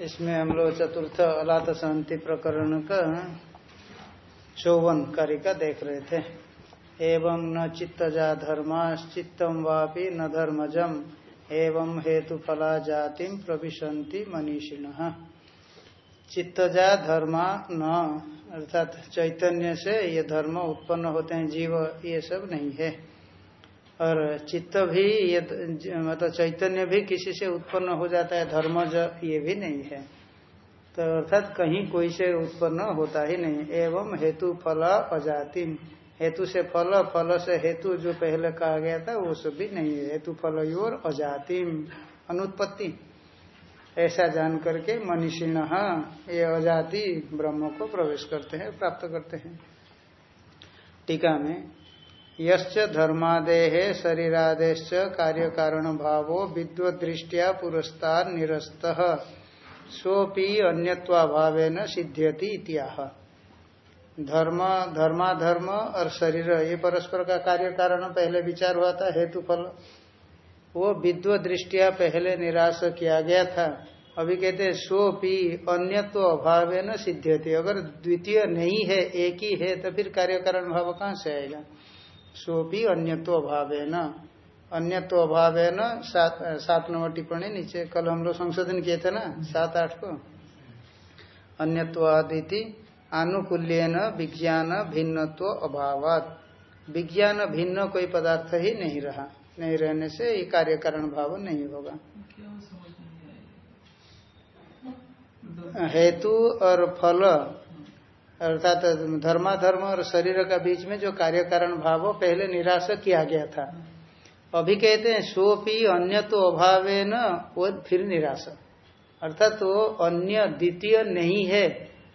इसमें हम लोग चतुर्थ अलात शांति प्रकरण का चौवन कार्य का देख रहे थे। एवं न चित्तजा धर्माश्चित्तम वापि न धर्मजम एवं हेतु फला जाति प्रविशंति मनीषिण। चित्तजा धर्मा न, अर्थात चैतन्य से ये धर्म उत्पन्न होते हैं, जीव ये सब नहीं है। और चित्त भी ये मतलब चैतन्य भी किसी से उत्पन्न हो जाता है धर्मज ये भी नहीं है। तो अर्थात कहीं कोई से उत्पन्न होता ही नहीं। एवं हेतु फल अजाति हेतु से फल फल से हेतु जो पहले कहा गया था, वो सब भी नहीं है। हेतु फल योर अजातिम। अनुत्पत्ति। ऐसा जान करके मनीषिण ये अजाति ब्रह्म को प्रवेश करते हैं, प्राप्त करते हैं। टीका में धर्मादेह शरीरादेश कार्य कारण भावो विद्वदृष्टिया पुरस्तार निरस्त सोपी अन्यत्वाभाव सिद्ध्यति इत्याह। धर्म, धर्माधर्म और शरीर, ये परस्पर का कार्य कारण पहले विचार हुआ था हेतु फल वो विद्व दृष्टिया पहले निराश किया गया था। अभी कहते हैं सोपी अन्यत्व अभाव न सिद्ध्यति। अगर द्वितीय नहीं है, एक ही है तो फिर कार्य कारण भाव कहाँ से आएगा? सोपी अन्यत्व अभाव है न अन्यत्व अभाव है न सात सात नंबर टिप्पणी नीचे कल हम लोग संशोधन किए थे ना सात आठ को? अन्यत्व आदिति आनुकूल्य न विज्ञान भिन्नत्व अभाव विज्ञान भिन्न कोई पदार्थ ही नहीं रहा। नहीं रहने से ये कार्य कारण भाव नहीं होगा। हेतु और फल अर्थात धर्माधर्म और शरीर का बीच में जो कार्य कारण भाव पहले निराश किया गया था। अभी कहते हैं सोपी अन्य तो अभाव न वो फिर निराश। अर्थात तो अन्य द्वितीय नहीं है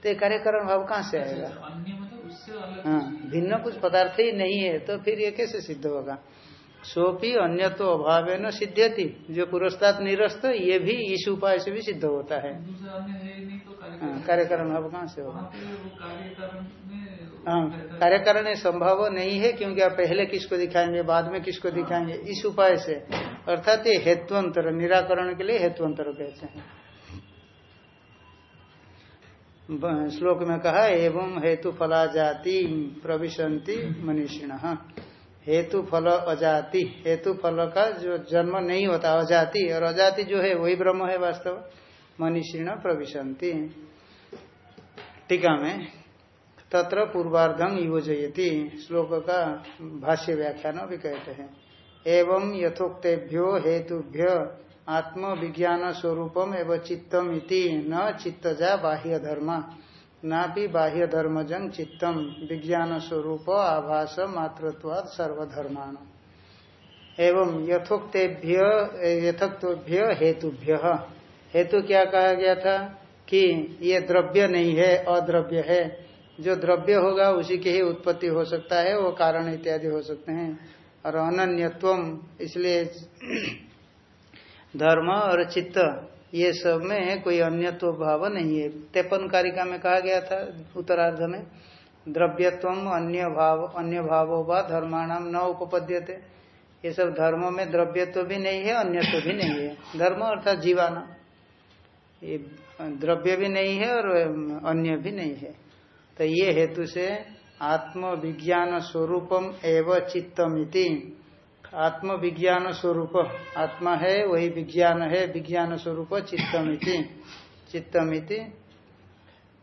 तो कार्य कारण भाव कहाँ से आएगा? मतलब हाँ भिन्न कुछ पदार्थ ही नहीं है तो फिर ये कैसे सिद्ध होगा? सोपी अन्य तो अभाव न सिद्ध्यति जो पुरस्ताद निरस्त ये भी इस उपाय से भी सिद्ध होता है। कार्यकरण अब कहाँ से होगा? हाँ कार्यकरण संभव नहीं है क्योंकि आप पहले किसको दिखाएँगे बाद में किसको दिखाएँगे? इस उपाय से। अर्थात ये हेतुअंतर निराकरण के लिए हेतुअंतर कहते हैं। श्लोक में कहा एवं हेतु फला जाति प्रविशंति मनीषिण। हेतु फल अजाति। हेतु फल का जो जन्म नहीं होता अजाति। और अजाति जो है वही ब्रह्म है वास्तव। मनीषीण प्रविशंति टीका में तत्र पूर्वार्धम योजयती। श्लोक का भाष्य व्याख्यान भी कहते हैं। एवं यथोक्तेभ्यो हेतुभ्य आत्म विज्ञान स्वरूपम एवं चित्तम इति। न चित्तजा बाह्य धर्मा ना भी बाह्य धर्मजंग चित्तम। विज्ञान स्वरूप आभास मातृत्वाद सर्वधर्मान। एवं यथोक्तेभ्य यथोक्तभ्य हेतुभ्य। हेतु क्या कहा गया था? कि ये द्रव्य नहीं है, अद्रव्य है। जो द्रव्य होगा, उसी की ही उत्पत्ति हो सकता है, वो कारण इत्यादि हो सकते हैं। और अनन्यत्वम, इसलिए धर्म और चित्त, ये सब में कोई अन्यत्व भाव नहीं है। तेपन कारिका में कहा गया था, उत्तरार्ध में द्रव्यत्व अन्य भाव, अन्य भावो व धर्माणाम न उपपद्यते। ये सब धर्मों में द्रव्यत्व भी नहीं है, अन्यत्व भी नहीं है। धर्म अर्थात जीवाना ये द्रव्य भी नहीं है और अन्य भी नहीं है। तो ये हेतु से आत्म विज्ञान स्वरूपम एवं चित्तमिति आत्म विज्ञान स्वरूप, आत्मा है, वही विज्ञान है, विज्ञान स्वरूप चित्तमिति चित्तमिति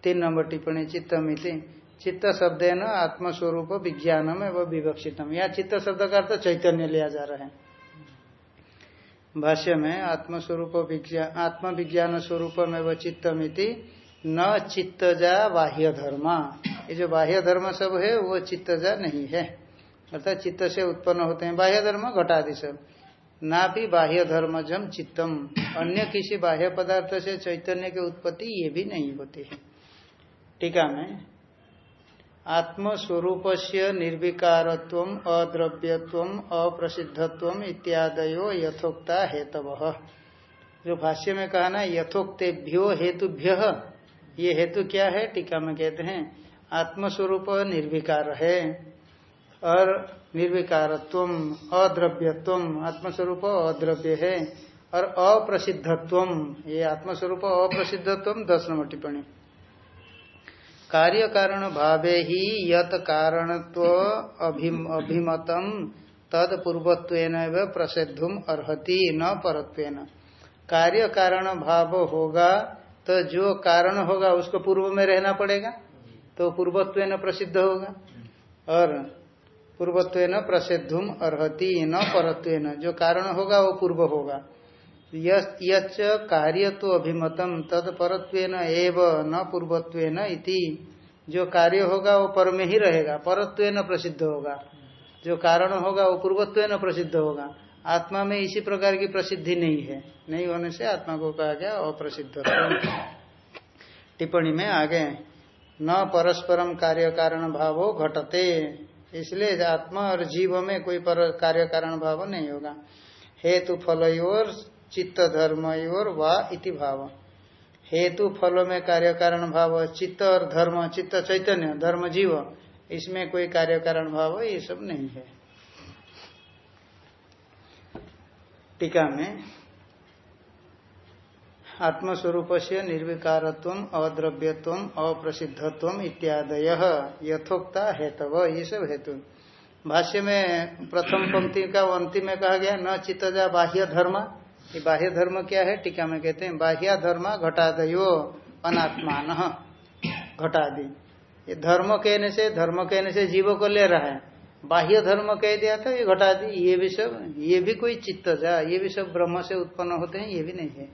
तीन नंबर टिप्पणी चित्तमिति चित्त शब्द है न आत्मस्वरूप विज्ञानम एवं विवक्षितम। यहाँ चित्त शब्द का अर्थ चैतन्य लिया जा रहा है। भाष्य में आत्मस्वरूप आत्म विज्ञान स्वरूपम एवं चित्तमिति न चित्तजा बाह्य धर्मा ये जो बाह्य धर्म सब है, वो चित्तजा नहीं है। अर्थात चित्त से उत्पन्न होते हैं बाह्य धर्म घटादि सब। ना भी बाह्य धर्म जम चित्तम। अन्य किसी बाह्य पदार्थ से चैतन्य की उत्पत्ति ये भी नहीं होती है। टीका में आत्मस्वरूप से निर्विकारत्व अद्रव्यत्व अप्रसिद्धत्व इत्यादयो यथोक्ता हेतव। जो भाष्य में कहा ना, यथोक्तेभ्यो हेतुभ्य, ये हेतु क्या है? टीका में कहते हैं, आत्मस्वरूप निर्विकार है। और निर्विकारत्व अद्रव्यत्व आत्मस्वरूप अद्रव्य है। और अप्रसिद्धत्व ये आत्मस्वरूप अप्रसिद्धत्व दस नंबर टिप्पणी। कार्य कारण भावे ही यत कारणत्व अभिमतम तद पूर्वत्व प्रसिद्धुम अर्ति न परत्वेन। कार्य कारण भाव होगा तो जो कारण होगा उसको पूर्व में रहना पड़ेगा तो पूर्वत्व न प्रसिद्ध होगा। और पूर्वत्व न प्रसिद्धुम अर्ति न परत्व जो कारण होगा वो पूर्व होगा। यच कार्य तो अभिमतम तद न पूर्वत्व इति। जो कार्य होगा वो पर में ही रहेगा परत्व न प्रसिद्ध होगा। जो कारण होगा वो पूर्वत्व प्रसिद्ध होगा। आत्मा में इसी प्रकार की प्रसिद्धि नहीं है। नहीं होने से आत्मा को कहा गया अप्रसिद्ध टिप्पणी में आगे, न परस्परम कार्य कारण भाव घटते। इसलिए आत्मा और जीव में कोई कार्य कारण भाव नहीं होगा। हेतु फल चित्त धर्म वा इति भाव। हेतु फल में कार्य कारण भाव, चित्त और धर्म, चित्त चैतन्य, धर्म जीव, इसमें कोई कार्य कारण भाव ये सब नहीं है। टीका में आत्मस्वरूप से निर्विकारत्व अद्रव्यत्व अप्रसिद्धत्व इत्यादय यथोक्ता हेतव, ये सब हेतु। भाष्य में प्रथम पंक्ति का अंतिम में कहा गया, न चित्तजा बाह्य धर्म ये बाह्य धर्म क्या है? टीका में कहते हैं, बाह्य धर्म घटादयो अनात्मान। घटादि ये धर्म कहने से, धर्म कहने से जीवों को ले रहा है। बाह्य धर्म कह दिया था, ये घटादि ये भी सब, ये भी कोई चित्त जा, ये भी सब ब्रह्म से उत्पन्न होते हैं, ये भी नहीं है।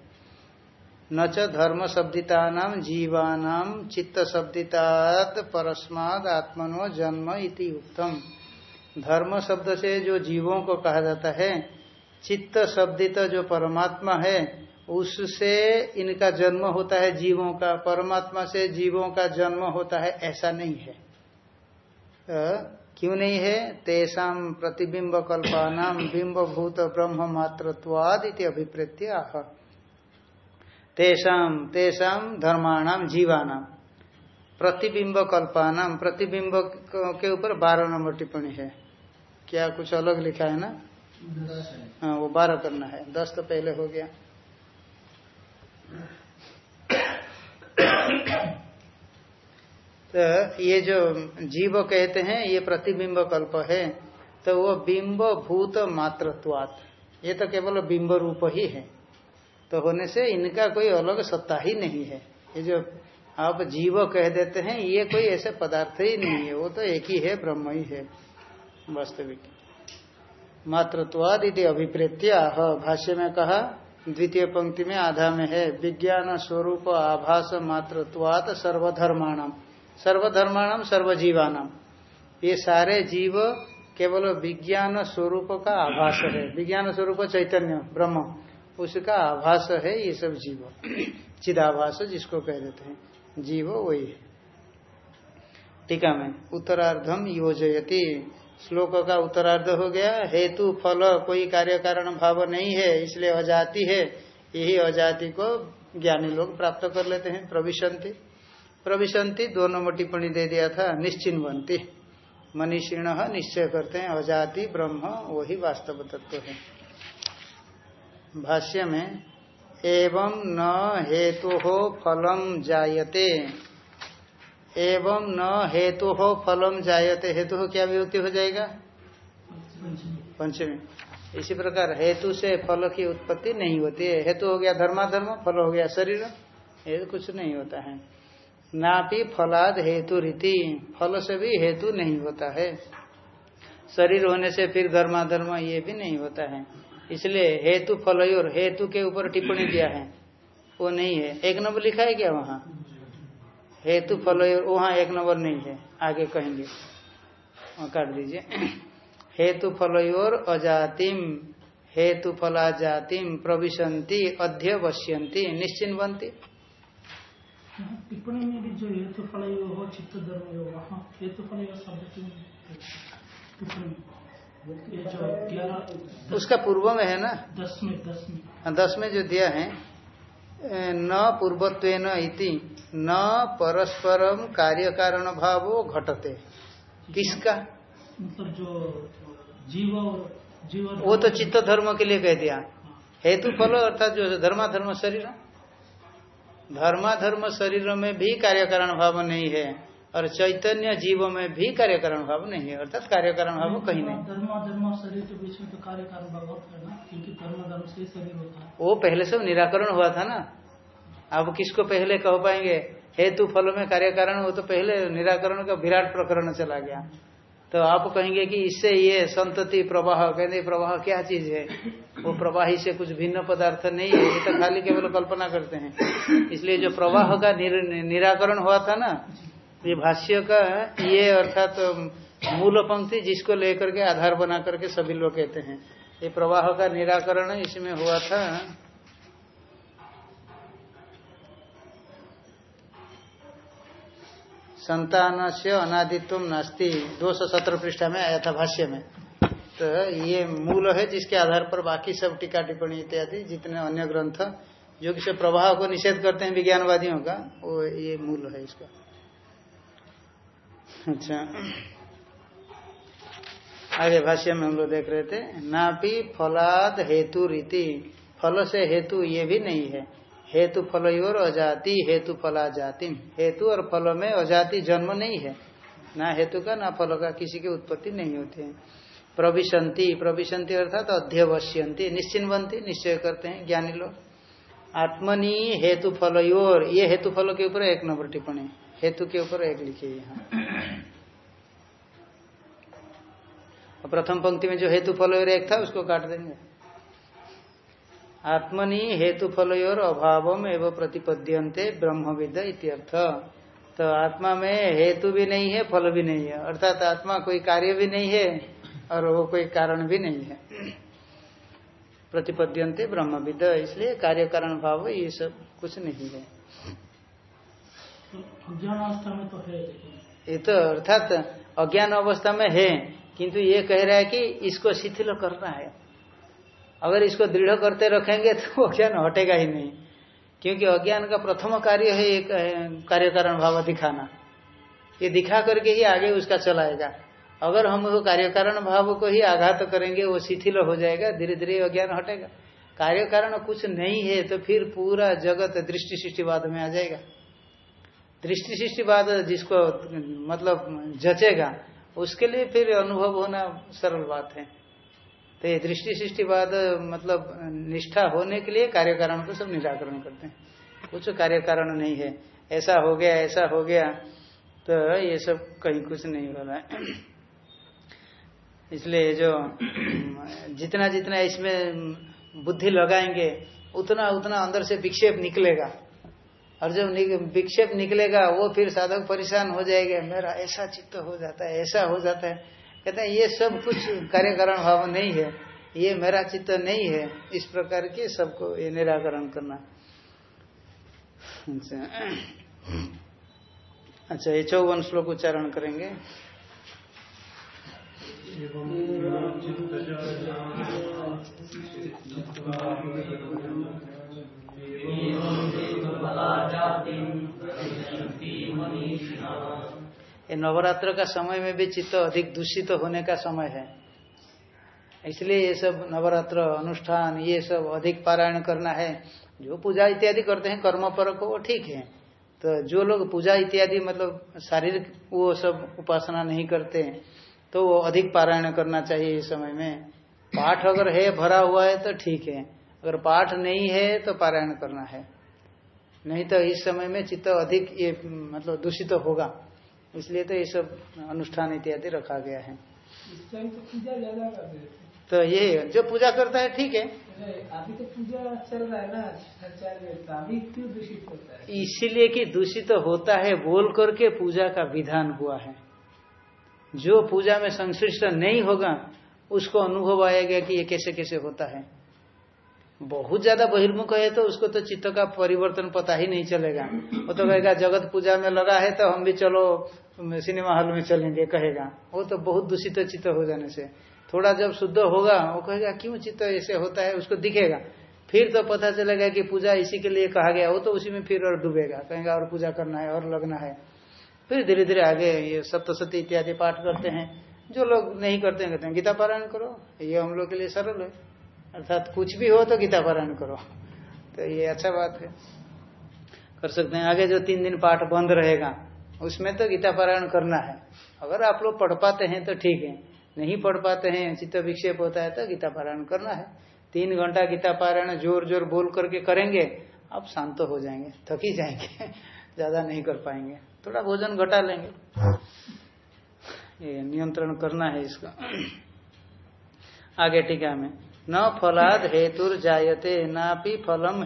न च धर्म शब्दिता नाम जीवानाम चित्त शब्दितात परस्माद आत्मनो जन्म इति उत्तम धर्म शब्द से जो जीवों को कहा जाता है चित्त शब्दित जो परमात्मा है, उससे इनका जन्म होता है जीवों का। परमात्मा से जीवों का जन्म होता है, ऐसा नहीं है। तो क्यों नहीं है? तेषाम प्रतिबिंब कल्पानाम बिंब भूत ब्रह्म मात्रत्वाद इति अभिप्रेत्य आह तेषाम तेषाम धर्माणाम जीवानाम प्रतिबिंब कल्पानाम प्रतिबिंब के ऊपर बारह नंबर टिप्पणी है। क्या कुछ अलग लिखा है ना? हाँ वो बारह करना है। दस तो पहले हो गया। तो ये जो जीव कहते हैं, ये प्रतिबिंब कल्प है। तो वो बिंब भूत मात्रत्वात ये तो केवल बिंब रूप ही है। तो होने से इनका कोई अलग सत्ता ही नहीं है। ये जो आप जीव कह देते हैं, ये कोई ऐसे पदार्थ ही नहीं है। वो तो एक ही है, ब्रह्म ही है, वास्तविक। मात्रत्वाद यदि अभिप्रेत्या भाष्य में कहा, द्वितीय पंक्ति में आधा में है, विज्ञान स्वरूप आभास मात्रत्वात सर्वधर्माणम। सर्वधर्माणम, सर्वजीवानम। ये सारे जीव केवल विज्ञान स्वरूप का आभास है। विज्ञान स्वरूप चैतन्य, ब्रह्म, उसका आभास है ये सब जीव। चिदाभास जिसको कह देते हैं, जीव वही है। टीका में उत्तरार्धम योजयती श्लोक का उत्तरार्ध हो गया। हेतु, फल, कोई कार्य कारण, भाव नहीं है, इसलिए अजाति है। यही अजाति को ज्ञानी लोग प्राप्त कर लेते हैं। प्रविशंति। प्रविशंति दो नंबर टिप्पणी दे दिया था, निश्चिन्वंती। मनीषिण निश्चय करते हैं, अजाति, ब्रह्म, वही वास्तव तत्व है। भाष्य में, एवं न हेतु हो फलम जायते। एवं न हेतु हो फलम जायते। हेतु हो क्या विभक्ति हो जाएगा? पंचमी। इसी प्रकार हेतु से फल की उत्पत्ति नहीं होती है। हेतु हो गया धर्माधर्म, फल हो गया शरीर। ये कुछ नहीं होता है। ना भी फलाद हेतु रीति फल से भी हेतु नहीं होता है। शरीर होने से फिर धर्माधर्म ये भी नहीं होता है। इसलिए हेतु फल और हेतु के ऊपर टिप्पणी दिया है। वो नहीं है। एक नंबर लिखा है क्या वहाँ? हेतु फल वहाँ एक नंबर नहीं है। आगे कहेंगे। काट दीजिए। हेतु फलोर अजातिम। हेतु फला जातिम प्रविशंति अध्यवश्यंति निश्चिन्वंती। टिप्पणी में भी जो हेतु फल चित्त धर्म वहाँ हेतु फल उसका पूर्व में है ना? दस में दस में। हाँ, दस में जो दिया है न पूर्वत्व इति न परस्परम कार्य कारण भाव घटते। किसका? मतलब जो जीव जीव वो तो चित्त धर्म के लिए कह दिया। हेतु फल अर्थात जो धर्माधर्म शरीर। धर्माधर्म शरीर में भी कार्य कारण भाव नहीं है। और चैतन्य जीव में भी कार्यकरण भाव नहीं है अर्थात कार्यकरण भाव कहीं नहीं। धर्म धर्म शरीर के बीच में तो कार्य कारण भाव क्योंकि धर्म धर्म से शरीर होता है। वो पहले सब निराकरण हुआ था ना। अब किसको पहले कह पाएँगे? हेतु फल में कार्य हो तो पहले निराकरण का विराट प्रकरण चला गया। तो आप कहेंगे कि इससे ये संतति प्रवाह कहते प्रवाह क्या चीज़ है? वो प्रवाही से कुछ भिन्न पदार्थ नहीं है ये तो खाली केवल कल्पना करते हैं। इसलिए जो प्रवाह का निर, निराकरण हुआ था ना ये भाष्य का ये अर्थात तो मूल पंक्ति जिसको लेकर के आधार बना करके सभी लोग कहते हैं। ये प्रवाह का निराकरण इसमें हुआ था। संतान से अनादित्व नास्ती, दो सौ सत्रह पृष्ठा में आया था भाष्य में। तो ये मूल है जिसके आधार पर बाकी सब टीका टिप्पणी इत्यादि, जितने अन्य ग्रंथ, जो कि प्रवाह को निषेध करते हैं विज्ञानवादियों का, वो ये मूल है इसका। अच्छा। आगे भाष्य में हम लोग देख रहे थे, नापी फलाद हेतु रीति। फल से हेतु ये भी नहीं है। हेतु फल और अजाति, हेतु फला जाति हेतु और फल में अजाति जन्म नहीं है। ना हेतु का, ना फल का किसी की उत्पत्ति नहीं होती है। प्रविशंति प्रविशंति अर्थात अध्यवश्यंती। निश्चिन्वंती निश्चय करते हैं ज्ञानी लोग। आत्मनि हेतु फल ये हेतु फल के ऊपर एक नंबर टिप्पणी। हेतु के ऊपर एक लिखिए यहाँ। प्रथम पंक्ति में जो हेतु फल और एक था, उसको काट देंगे। आत्मनि हेतु फल और अभाव एवं प्रतिपद्यंते ब्रह्मविद इत्यर्थ। तो आत्मा में हेतु भी नहीं है, फल भी नहीं है। अर्थात आत्मा कोई कार्य भी नहीं है, और वो कोई कारण भी नहीं है। प्रतिपद्यंते ब्रह्मविद इसलिए कार्य, कारण, भाव, ये सब कुछ नहीं है। अवस्था में तो है ये तो अर्थात अज्ञान अवस्था में है, किंतु ये कह रहा है कि इसको शिथिल करना है। अगर इसको दृढ़ करते रखेंगे तो अज्ञान हटेगा ही नहीं, क्योंकि अज्ञान का प्रथम कार्य है एक कार्य कारण भाव दिखाना। ये दिखा करके ही आगे उसका चलाएगा। अगर हम वो कार्य कारण भाव को ही आघात करेंगे, वो शिथिल हो जाएगा धीरे धीरे अज्ञान हटेगा। कार्य कारण कुछ नहीं है तो फिर पूरा जगत दृष्टि सृष्टिवाद में आ जाएगा। दृष्टि सृष्टिवाद जिसको मतलब जचेगा, उसके लिए फिर अनुभव होना सरल बात है। तो ये दृष्टि सृष्टिवाद मतलब निष्ठा होने के लिए कार्य कारण को सब निराकरण करते हैं। कुछ कार्य कारण नहीं है। ऐसा हो गया, ऐसा हो गया तो ये सब कहीं कुछ नहीं हो रहा है। इसलिए जो जितना जितना इसमें बुद्धि लगाएँगे, उतना उतना अंदर से विक्षेप निकलेगा। और जब विक्षेप निक, निकलेगा वो फिर साधक परेशान हो जाएगा मेरा ऐसा चित्त हो जाता है ऐसा हो जाता है। कहते हैं ये सब कुछ कार्यकरण भाव नहीं है ये मेरा चित्त नहीं है इस प्रकार के सबको ये निराकरण करना। अच्छा, अच्छा ये चौवन श्लोक उच्चारण करेंगे। ये नवरात्र का समय में भी चित्त अधिक दूषित होने का समय है। इसलिए ये सब नवरात्र अनुष्ठान, ये सब अधिक पारायण करना है। जो पूजा इत्यादि करते हैं, कर्म पर को वो ठीक है। तो जो लोग पूजा इत्यादि मतलब शारीरिक वो सब उपासना नहीं करते तो वो अधिक पारायण करना चाहिए इस समय में। पाठ अगर है, भरा हुआ है तो ठीक है। अगर पाठ नहीं है तो पारायण करना है। नहीं तो इस समय में चित्त अधिक ये मतलब दूषित तो होगा। इसलिए तो ये सब अनुष्ठान इत्यादि रखा गया है। तो पूजा ज़्यादा तो ये जो पूजा करता है ठीक है। अभी तो पूजा चल रहा है ना अभी क्यों दूषित होता है? इसीलिए कि दूषित तो होता है बोल करके पूजा का विधान हुआ है। जो पूजा में संश्लिष्ट नहीं होगा उसको अनुभव आएगा कि ये कैसे कैसे होता है। बहुत ज़्यादा बहिर्मुख है तो उसको तो चित्त का परिवर्तन पता ही नहीं चलेगा। वो तो कहेगा, जगत पूजा में लगा है तो हम भी चलो, सिनेमा हॉल में चलेंगे, कहेगा। वो तो बहुत दूषित चित्त हो जाने से। थोड़ा जब शुद्ध होगा, वो कहेगा, क्यों चित्त ऐसे होता है? उसको दिखेगा। फिर तो पता चलेगा कि पूजा इसी के लिए कहा गया। वो तो उसी में फिर और डूबेगा। कहेगा, और पूजा करना है, और लगना है। फिर धीरे धीरे आगे ये सप्तशती इत्यादि पाठ करते हैं। जो लोग नहीं करते हैं, कहते हैं, गीता पारायण करो। ये हम लोग के लिए सरल है। अर्थात कुछ भी हो तो गीता पारायण करो। तो ये अच्छा बात है। कर सकते हैं। आगे जो तीन दिन पाठ बंद रहेगा, उसमें तो गीता पारायण करना है। अगर आप लोग पढ़ पाते हैं तो ठीक है। नहीं पढ़ पाते हैं, चित्त विक्षेप होता है तो गीता पारायण करना है। तीन घंटा गीता पारायण ज़ोर ज़ोर बोल करके करेंगे, आप शांत हो जाएँगे, थक ही जाएँगे, ज़्यादा नहीं कर पाएँगे। थोड़ा भोजन घटा लेंगे। ये नियंत्रण करना है इसका। आगे टीका में। न फलाद हेतुर जायते नापि फलम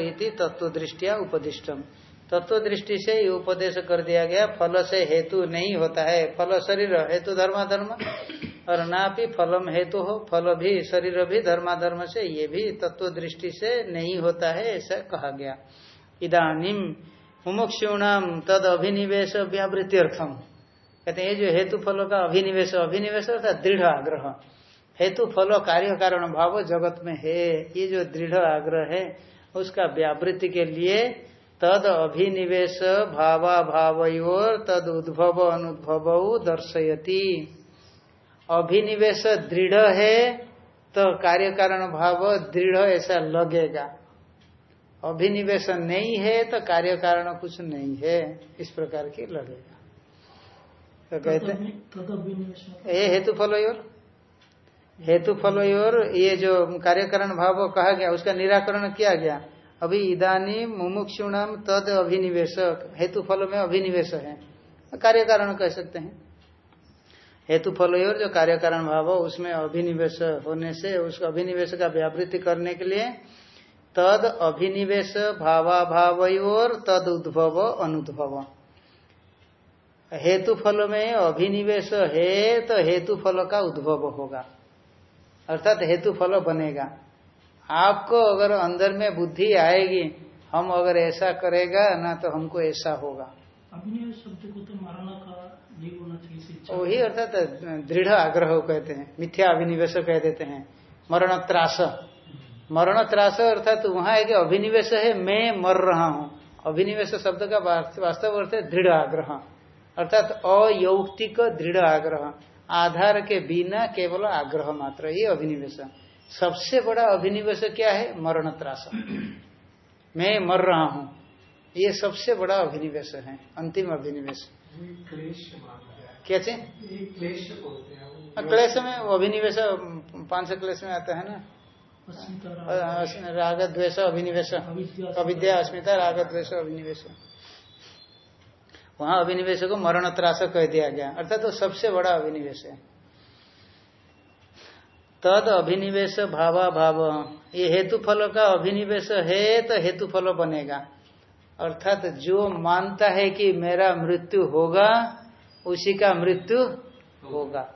इति तत्व दृष्टिया उपदिष्टम। तत्व दृष्टि से ही उपदेश कर दिया गया, फल से हेतु नहीं होता है। फल शरीर, हेतु धर्माधर्म। और ना भी फलम हेतु हो, फल भी शरीर भी धर्माधर्म से, ये भी तत्व दृष्टि से नहीं होता है, ऐसा कहा गया। इदानीम मुमुक्षुणाम तद अभिनिवेश व्यावृत्त्यर्थम। कहते हैं, ये जो हेतु फलों का अभिनिवेश अभिनिवेश अर्थात दृढ़ आग्रह। हेतु फल कार्य कारण भाव जगत में है। ये जो दृढ़ आग्रह है उसका व्यावृत्ति के लिए तद अभिनिवेश भावा भावयोर तद उद्भव अनुद्भव दर्शयती। अभिनिवेश दृढ़ है तो कार्य कारण भाव दृढ़ ऐसा लगेगा। अभिनिवेश नहीं है तो कार्य कारण कुछ नहीं है इस प्रकार की लगेगा। तो कहते हैं ये हेतु फल हेतु फल योर, ये जो कार्य कारण भाव कहा गया, उसका निराकरण किया गया। अभी इदानी मुमुक्षुणाम तद अभिनिवेश हेतु फल में अभिनिवेश है। कार्य कारण कह सकते हैं। हेतु फल और जो कार्य कारण भाव, उसमें अभिनिवेश होने से, उस अभिनिवेश का व्यावृत्ति करने के लिए तद अभिनिवेश भावा भाव और तद उद्भव अनुद्भव। हेतु फल में अभिनिवेश है तो हेतु फल का उद्भव होगा। अर्थात हेतु फल बनेगा। आपको अगर अंदर में बुद्धि आएगी हम अगर ऐसा करेगा ना तो हमको ऐसा होगा। तो मारना का वही अर्थात दृढ़ आग्रह कहते हैं मिथ्या अभिनिवेश कह देते हैं। मरण त्रास। मरण त्रास अर्थात तो वहाँ एक अभिनिवेश है मैं मर रहा हूँ। अभिनिवेश शब्द का वास्तव अर्थ है दृढ़ आग्रह। अर्थात अयौक्तिक दृढ़ आग्रह। आधार के बिना केवल आग्रह मात्र ये अभिनिवेश। सबसे बड़ा अभिनिवेश क्या है? मरण त्रास। मैं मर रहा हूँ। ये सबसे बड़ा अभिनिवेश है अंतिम अभिनिवेश। कैसे क्लेश में अभिनिवेश पाँच सौ क्लेश में आता है ना? राग द्वेष अभिनिवेश। अविद्या अस्मिता राग द्वेष अभिनिवेश। वहाँ अभिनिवेश को मरण त्रास कह दिया गया। अर्थात तो सबसे बड़ा अभिनिवेश है। तद अभिनिवेश भावा भाव ये हेतु फल का अभिनिवेश है तो हेतु फल बनेगा। अर्थात जो मानता है कि मेरा मृत्यु होगा, उसी का मृत्यु होगा।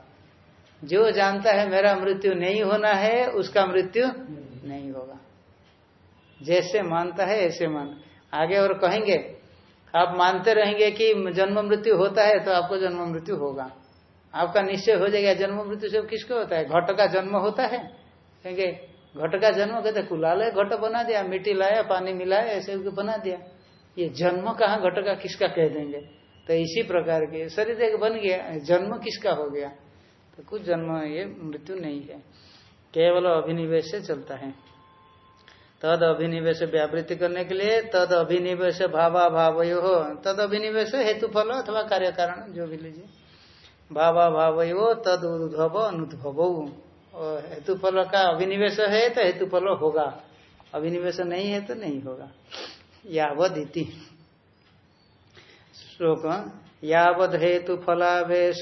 जो जानता है मेरा मृत्यु नहीं होना है, उसका मृत्यु नहीं होगा। जैसे मानता है, ऐसे मान। आगे और कहेंगे आप मानते रहेंगे कि जन्म मृत्यु होता है तो आपको जन्म मृत्यु होगा। आपका निश्चय हो जाएगा जन्म मृत्यु सब किसको होता है? घट का जन्म होता है। कहेंगे घट का जन्म कहते कुलाल है, घट बना दिया, मिट्टी लाया, पानी मिलाया, ऐसे बना दिया। ये जन्म कहाँ घट का किसका कह देंगे? तो इसी प्रकार के शरीर एक बन गया, जन्म किसका हो गया? तो कुछ जन्म ये मृत्यु नहीं है। केवल अभिनिवेश से चलता है। तद अभिनिवेश व्यावृत्ति करने के लिए तद अभिनिवेश भावा भाव हो तद अभिनिवेश हेतु फल अथवा कार्य कारण जो भी लीजिए। भावा भाव तद उद्भव, अनुद्भव। हेतु फल का अभिनिवेश है तो हेतु फल होगा। अभिनिवेश नहीं है तो नहीं होगा। यावद इति श्लोक, यावद हेतु फलावेश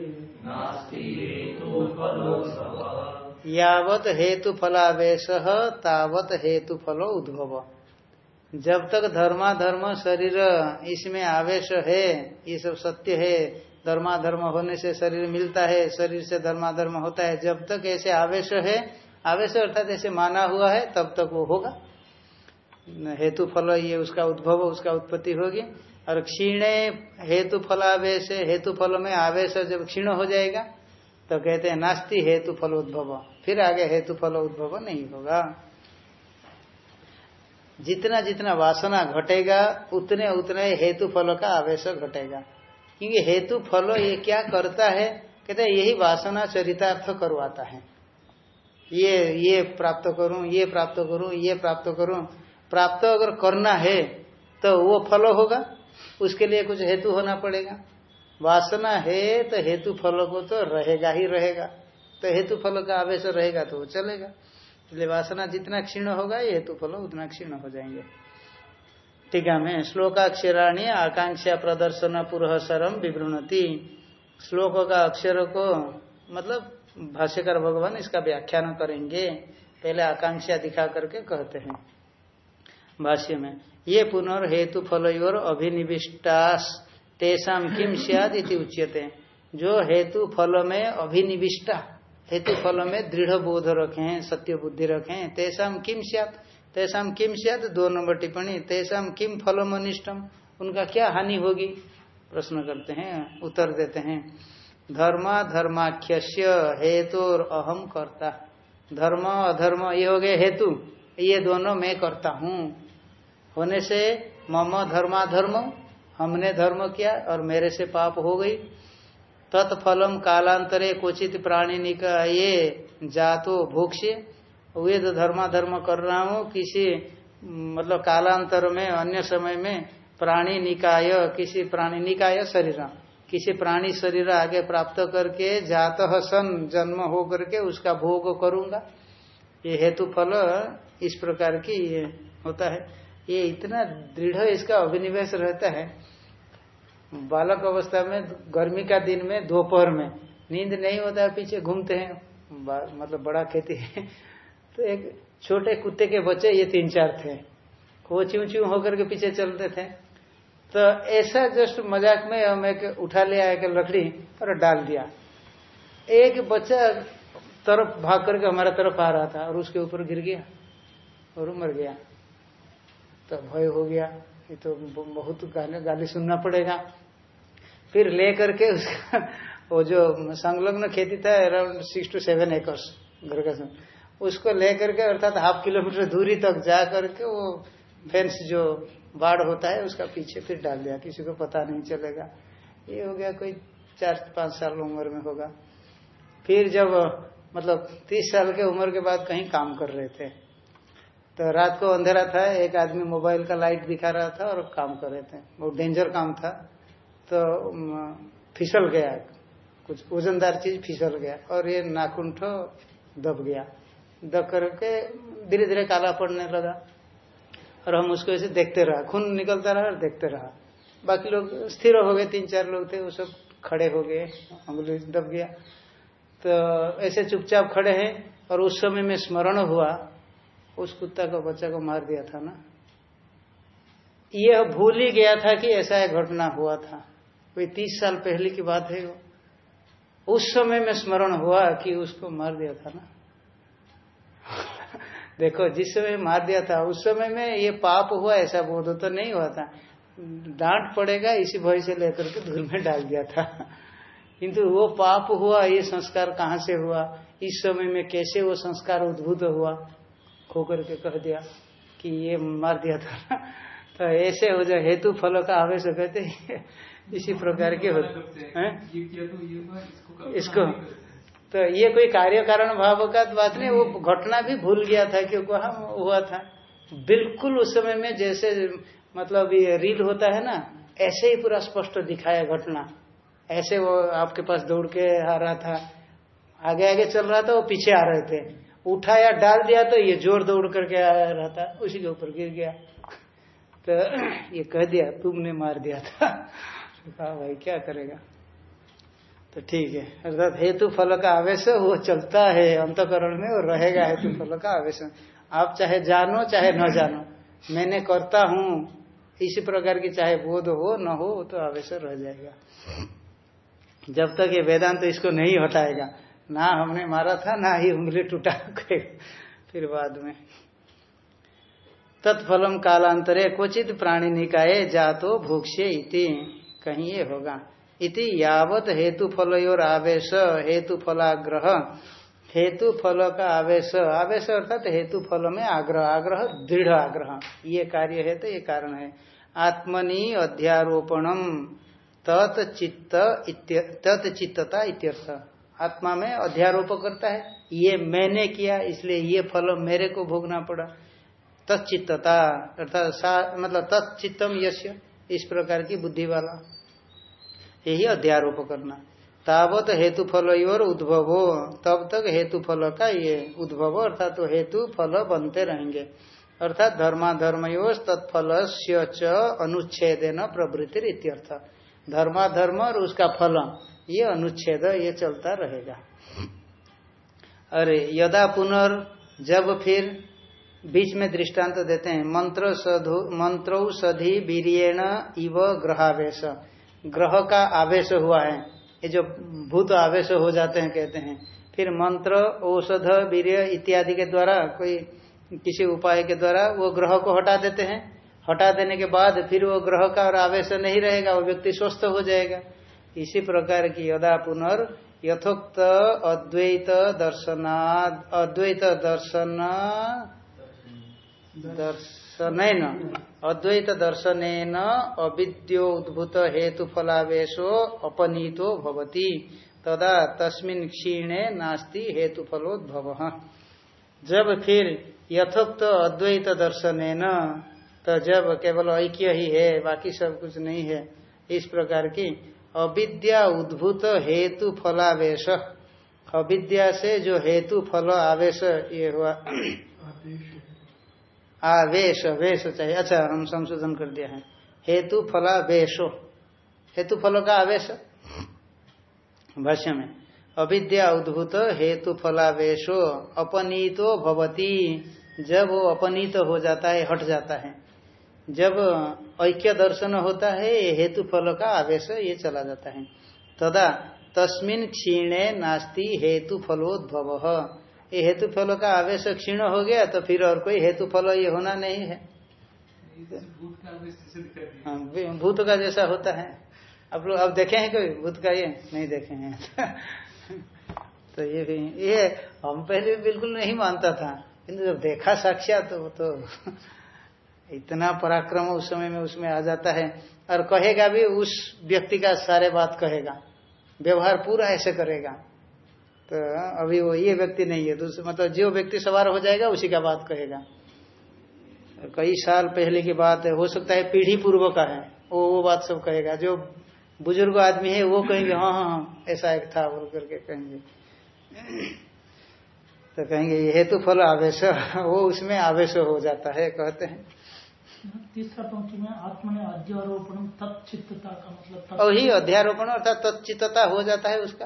यावत हेतु फलावेश तावत हेतु फलो उद्भव। जब तक धर्मा धर्म शरीर इसमें आवेश है, ये सब सत्य है, धर्माधर्म होने से शरीर मिलता है, शरीर से धर्माधर्म होता है, जब तक ऐसे आवेश है, आवेश अर्थात ऐसे माना हुआ है, तब तक वो होगा। हेतु फल ये उसका उद्भव, उसका उत्पत्ति होगी। और क्षीण हेतु फलावेश हेतु फल में आवेश जब क्षीण हो जाएगा तो कहते हैं, नास्ति हेतु फल उद्भव। फिर आगे हेतु फल उद्भव नहीं होगा। जितना जितना वासना घटेगा, उतने उतने हेतु फल का आवेश घटेगा। क्योंकि हेतु फल ये क्या करता है, कहते हैं, यही वासना चरितार्थ करवाता है। ये ये प्राप्त करूँ, ये प्राप्त करूँ, ये प्राप्त करूँ, प्राप्त अगर करना है तो वो फल होगा। उसके लिए कुछ हेतु होना पड़ेगा। वासना है तो हेतु फल को तो रहेगा ही रहेगा। तो हेतु फल का आवेश रहेगा तो वो चलेगा। इसलिए वासना जितना क्षीण होगा, ये हेतु फल उतना क्षीण हो जाएँगे। टीका में श्लोकाक्षराणी आकांक्षा प्रदर्शन पुरहसरम विवृणती। श्लोक का अक्षर को मतलब भाष्यकर भगवान इसका व्याख्यान करेंगे। पहले आकांक्षा दिखा करके कहते हैं। भाष्य में, ये पुनर्हेतु फल और अभिनिविष्टास तेसाम किम सियाद उच्यते। जो हेतु फल में अभिनिविष्टा हेतु फल में दृढ़ बोध रखें सत्य बुद्धि रखें तेसाम किम सियात? तेसाम किम सियात? दो नंबर टिप्पणी तेसाम किम फलम अनिष्टम उनका क्या हानि होगी? प्रश्न करते हैं, उत्तर देते हैं। धर्म धर्माख्य हेतु और अहम करता। धर्म अधर्म, ये हो गए हेतु। ये दोनों मैं करता हूँ। होने से मम धर्मा धर्म, हमने धर्म किया और मेरे से पाप हो गई। तत्फलम कालांतरे क्वचित प्राणी निका ये जातो भोक्ष्य। वे तो धर्माधर्म कर रहा हूँ, किसी मतलब कालांतर में, अन्य समय में प्राणी निकाय, किसी प्राणी निकाय शरीर, किसी प्राणी शरीर आगे प्राप्त करके जात सन जन्म हो करके उसका भोग करूँगा। ये हेतु फल इस प्रकार की होता है। ये इतना दृढ़ इसका अभिनिवेश रहता है। बालक अवस्था में, गर्मी का दिन में, दोपहर में। नींद नहीं होता, पीछे घूमते हैं। मतलब बड़ा खेती है। तो एक छोटे कुत्ते के बच्चे ये तीन चार थे। वो च्यू च्यू होकर के पीछे चलते थे। तो ऐसा जस्ट मज़ाक में हम एक उठा लिया एक लकड़ी और डाल दिया। एक बच्चा तरफ़ भाग करके हमारा तरफ़ आ रहा था और उसके ऊपर गिर गया और मर गया। तो भय हो गया ये तो बहुत गाली, गाली सुनना पड़ेगा। फिर ले करके उसका वो जो संलग्न खेती था around six to seven acres घर का उसको ले करके अर्थात हाफ़ किलोमीटर दूरी तक जा करके वो फेंस जो बाढ़ होता है उसका पीछे फिर डाल दिया। किसी को पता नहीं चलेगा। ये हो गया कोई चार पाँच साल उम्र में होगा। फिर जब मतलब तीस साल के उम्र के बाद कहीं काम कर रहे थे। तो रात को अंधेरा था, एक आदमी मोबाइल का लाइट दिखा रहा था और काम कर रहे थे। बहुत डेंजर काम था। तो फिसल गया, कुछ वजनदार चीज़ फिसल गया और ये नाखून ठो दब गया। दब करके धीरे धीरे काला पड़ने लगा और हम उसको ऐसे देखते रहा। खून निकलता रहा और देखते रहा। बाकी लोग स्थिर हो गए, तीन चार लोग थे, वो सब खड़े हो गए अंगुली दब गया। तो ऐसे चुपचाप खड़े हैं और उस समय में स्मरण हुआ, उस कुत्ता को, बच्चा को मार दिया था ना। यह भूल ही गया था कि ऐसा घटना हुआ था। कोई तीस साल पहले की बात है वो। उस समय में स्मरण हुआ कि उसको मार दिया था ना। देखो, जिस समय मार दिया था, उस समय में ये पाप हुआ, ऐसा बोध तो नहीं हुआ था। डांट पड़ेगा, इसी भय से लेकर के धूल में डाल दिया था। किंतु वो पाप हुआ ये संस्कार कहाँ से हुआ? इस समय में कैसे वो संस्कार उद्भूत हुआ? खो करके कह दिया कि ये मार दिया था। तो ऐसे हो जाए हेतु फल का आवेश कहते इसी प्रकार के होते हैं। इसको तो ये कोई कार्य कारण भाव का बात नहीं वो घटना भी भूल गया था कि वहाँ हुआ था। बिल्कुल उस समय में जैसे मतलब ये रील होता है ना ऐसे ही पूरा स्पष्ट दिखाया घटना। ऐसे वो आपके पास दौड़ के आ रहा था। आगे आगे चल रहा था, वो पीछे आ रहे थे। उठाया डाल दिया तो ये ज़ोर दौड़ करके आ रहा था, उसी के ऊपर गिर गया। तो ये कह दिया, तुमने मार दिया था। कहा, भाई, क्या करेगा? तो ठीक है। अर्थात हेतु, फल का आवेश, वो चलता है अंतकरण में और रहेगा हेतु, फल का आवेश। आप चाहे जानो, चाहे न जानो, मैंने करता हूँ। इसी प्रकार की चाहे बोध हो, न हो तो आवेश रह जाएगा। जब तक ये वेदांत तो इसको नहीं हटाएगा, ना हमने मारा था, ना ही उंगली टूटा फिर बाद में। तत्फलम कालांतरे क्वचित प्राणी निकाय जातो भूक्ष्य इति, कहीं ये होगा। इति यावत हेतु फल और आवेश हेतु फलाग्रह हेतु फल का आवेश आवेश अर्थात हेतु फल में आग्रह आग्रह, दृढ़ आग्रह। ये कार्य है तो ये कारण है। आत्मनि अध्यारोपणम। तत्चित्त तत्चित्तता इत्यर्थ। आत्मा में अध्यारोप करता है, ये मैंने किया, इसलिए ये फल मेरे को भोगना पड़ा। तत्चित्तता, अर्थात मतलब तत्चित्तम यश्य इस प्रकार की बुद्धि वाला। यही अध्यारोप करना। तावत हेतु फल और उद्भव हो तब तक हेतु फल का ये उद्भव, अर्थात तो हेतु फल बनते रहेंगे। अर्थात धर्माधर्मयोश तत्फल से अनुच्छेद प्रवृत्ति इत्यर्थ धर्माधर्म और उसका फल ये अनुच्छेद, ये चलता रहेगा। अरे, यदा पुनर्, जब फिर, बीच में दृष्टांत तो देते हैं। मंत्र सधु मंत्रौषधि वीरियण इव ग्रहावेश। ग्रह का आवेश हुआ है। ये जो भूत आवेश हो जाते हैं, कहते हैं। फिर मंत्र, औषध वीर इत्यादि के द्वारा, कोई किसी उपाय के द्वारा, वो ग्रह को हटा देते हैं। हटा देने के बाद फिर वो ग्रह का और आवेश नहीं रहेगा, वो व्यक्ति स्वस्थ हो जाएगा। इसी प्रकार की यदा पुनर् यथोक्त अद्वैत दर्शना अद्वैत दर्शन दर्शन अद्वैत दर्शन अविद्यो उद्भूत हेतु फलावेशो अपनीतो भवती। तदा तस्मिन क्षीणे नास्ति हेतु फलोद्भव। जब फिर यथोक्त अद्वैत दर्शन तो जब केवल ऐक्य ही है, बाकी सब कुछ नहीं है, इस प्रकार की अविद्या उद्भूत हेतु फलावेश। अविद्या से जो हेतु, फल, आवेश, ये हुआ आवेश, वेश चाहिए। अच्छा हम संशोधन कर दिया है। हेतु फला वेशो हेतु, फलों का आवेश। भाष्य में, अविद्या उद्भूत हेतु, फलावेशो। अपनीतो भवती। जब वो अपनीत हो जाता है, हट जाता है। जब ऐक्य दर्शन होता है हेतु फल का आवेश ये चला जाता है। तदा तस्मिन क्षीणे नास्ति हेतु फलोद्भव। ये हेतु फल का आवेश क्षीण हो गया तो फिर और कोई हेतु फल ये होना नहीं है। हाँ, भूत का जैसा होता है। आप लोग अब देखे हैं कोई? भूत का ये नहीं देखे हैं। तो ये भी ये हम पहले बिल्कुल नहीं मानता था किंतु जब देखा साक्षात तो, तो इतना पराक्रम उस समय में उसमें आ जाता है और कहेगा भी, उस व्यक्ति का सारे बात कहेगा। व्यवहार पूरा ऐसे करेगा। तो अभी वो ये व्यक्ति नहीं है। दूसरे मतलब जो व्यक्ति सवार हो जाएगा, उसी का बात कहेगा। कई साल पहले की बात है, हो सकता है पीढ़ी पूर्व का है। वो वो बात सब कहेगा। जो बुज़ुर्ग आदमी है, वो कहेंगे हाँ हाँ हाँ ऐसा एक था, बोल करके कहेंगे। तो कहेंगे हेतु फल आवेश वो उसमें आवेश हो जाता है, कहते हैं। तीसरा पंक्ति में आत्मा ने अध्यारोपण तत्चित्तता का मतलब वही अध्यारोपण अर्थात तत्चित्तता हो जाता है उसका।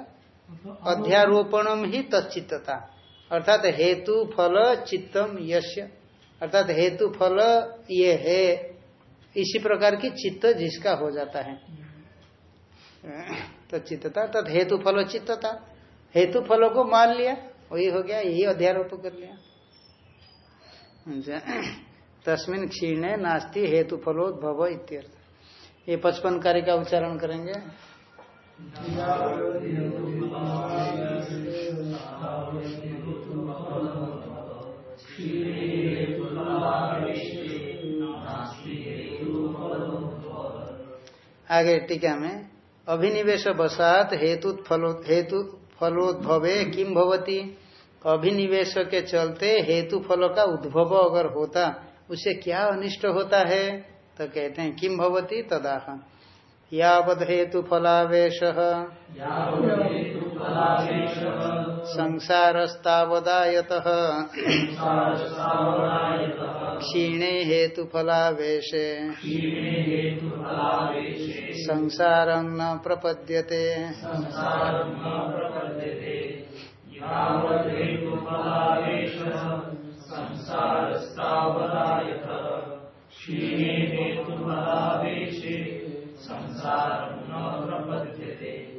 अध्यारोपणम ही तत्चित्तता। अर्थात हेतु फल चित्तम यश्य। अर्थात हेतु फल ये है। इसी प्रकार की चित्त जिसका हो जाता है। तो चित्तता तथा हेतु फल चित्तता। हेतु फलों को मान लिया। वही हो गया यही अध्यारोप कर लिया। तस्मिन क्षीण नास्ति हेतु फलोद्भव इत्यर्थ। ये पचपन कार्य का उच्चारण करेंगे। आगे टीका में, अभिनिवेश बसात हेतु हेतु फलोद्भवे किम भवती? अभिनिवेश के चलते हेतु फल का उद्भव अगर होता उसे क्या अनिष्ट होता है? तो कहते हैं किम भवती तदाह? यावद हेतु फलावेश। संसारस्तावदायत। क्षीणे हेतु फलावेशे। संसार न प्रपद्यते। संसार न प्रपद्यते।